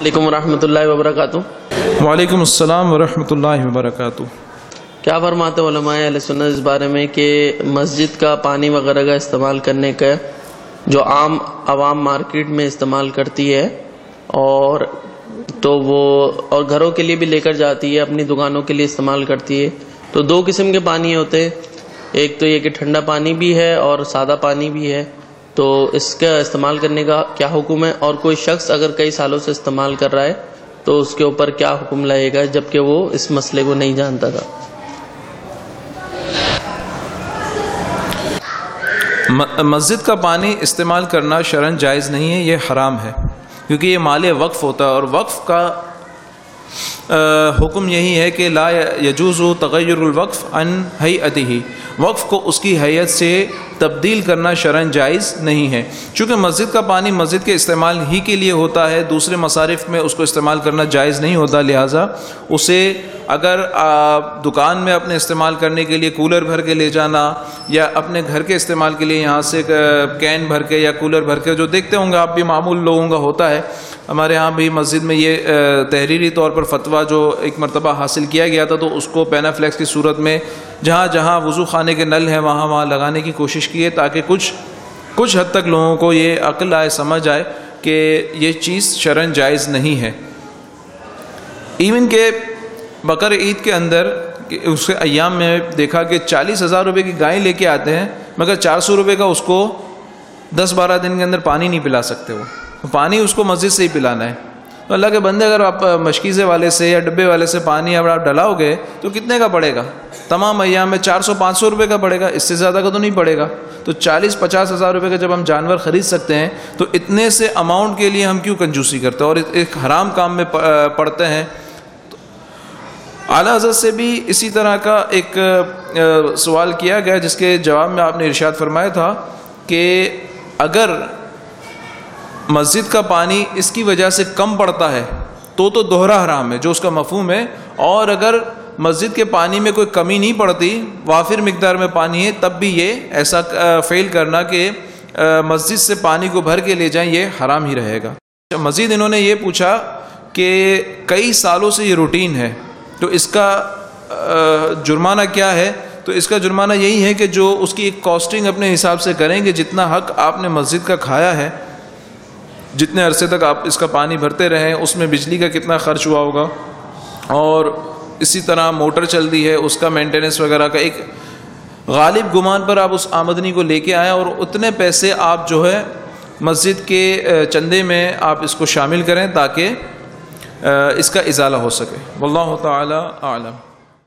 علیکم ورحمۃ اللہ وبرکاتہ۔ وعلیکم السلام ورحمۃ اللہ وبرکاتہ۔ کیا فرماتے علماء علیہ سنت اس بارے میں کہ مسجد کا پانی وغیرہ کا استعمال کرنے کا جو عام عوام مارکیٹ میں استعمال کرتی ہے اور تو وہ اور گھروں کے لیے بھی لے کر جاتی ہے اپنی دکانوں کے لیے استعمال کرتی ہے۔ تو دو قسم کے پانی ہوتے ہیں۔ ایک تو یہ کہ ٹھنڈا پانی بھی ہے اور سادہ پانی بھی ہے۔ تو اس کا استعمال کرنے کا کیا حکم ہے؟ اور کوئی شخص اگر کئی سالوں سے استعمال کر رہا ہے، تو اس کے اوپر کیا حکم لائے گا جبکہ وہ اس مسئلے کو نہیں جانتا تھا؟ مسجد کا پانی استعمال کرنا شرن جائز نہیں ہے، یہ حرام ہے۔ کیونکہ یہ مال وقف ہوتا ہے اور وقف کا حکم یہی ہے کہ لا یجوز تغیر الوقف ان حیعتی ہی وقف کو اس کی حیت سے تبدیل کرنا شرن جائز نہیں ہے۔ چونکہ مسجد کا پانی مسجد کے استعمال ہی کے لیے ہوتا ہے، دوسرے مصارف میں اس کو استعمال کرنا جائز نہیں ہوتا۔ لہٰذا اسے اگر دکان میں اپنے استعمال کرنے کے لیے کولر بھر کے لے جانا یا اپنے گھر کے استعمال کے لیے یہاں سے کین بھر کے یا کولر بھر کے جو دیکھتے ہوں گے، آپ بھی معمول لوگوں کا ہوتا ہے۔ ہمارے ہاں بھی مسجد میں یہ تحریری طور پر فتویٰ جو ایک مرتبہ حاصل کیا گیا تھا تو اس کو پینا فلیکس کی صورت میں جہاں جہاں وضو خانے کے نل ہیں، وہاں وہاں لگانے کی کوشش کی ہے تاکہ کچھ کچھ حد تک لوگوں کو یہ عقل آئے، سمجھ آئے کہ یہ چیز شرن جائز نہیں ہے۔ ایون کہ بقر عید کے اندر اس کے ایام میں دیکھا کہ چالیس ہزار روپے کی گائے لے کے آتے ہیں، مگر چار سو روپے کا اس کو دس بارہ دن کے اندر پانی نہیں پلا سکتے وہ۔ پانی اس کو مسجد سے ہی پلانا ہے۔ تو اللہ کے بندے اگر آپ مشکیزے والے سے یا ڈبے والے سے پانی اگر آپ ڈلاؤ گے تو کتنے کا پڑے گا؟ تمام ایام میں چار سو پانچ سو روپے کا پڑے گا، اس سے زیادہ کا تو نہیں پڑے گا۔ تو چالیس پچاس ہزار روپے کا جب ہم جانور خرید سکتے ہیں، تو اتنے سے اماؤنٹ کے لیے ہم کیوں کنجوسی کرتے ہیں؟ اور ایک حرام کام میں پڑتے ہیں۔ اعلیٰ حضرت سے بھی اسی طرح کا ایک سوال کیا گیا، جس کے جواب میں آپ نے ارشاد فرمایا تھا کہ اگر مسجد کا پانی اس کی وجہ سے کم پڑتا ہے، تو تو دوہرا حرام ہے، جو اس کا مفہوم ہے۔ اور اگر مسجد کے پانی میں کوئی کمی نہیں پڑتی، وافر مقدار میں پانی ہے، تب بھی یہ ایسا فیل کرنا کہ مسجد سے پانی کو بھر کے لے جائیں، یہ حرام ہی رہے گا۔ اچھا، مزید انہوں نے یہ پوچھا کہ کئی سالوں سے یہ روٹین ہے، تو اس کا جرمانہ کیا ہے؟ تو اس کا جرمانہ یہی ہے کہ جو اس کی ایک کاسٹنگ اپنے حساب سے کریں گے، جتنا حق آپ نے مسجد کا کھایا ہے جتنے عرصے تک آپ اس کا پانی بھرتے رہیں، اس میں بجلی کا کتنا خرچ ہوا ہوگا؟ اور اسی طرح موٹر چل دی ہے، اس کا مینٹیننس وغیرہ کا ایک غالب گمان پر آپ اس آمدنی کو لے کے آئیں اور اتنے پیسے آپ جو ہے مسجد کے چندے میں آپ اس کو شامل کریں تاکہ اس کا ازالہ ہو سکے۔ واللہ تعالی عالم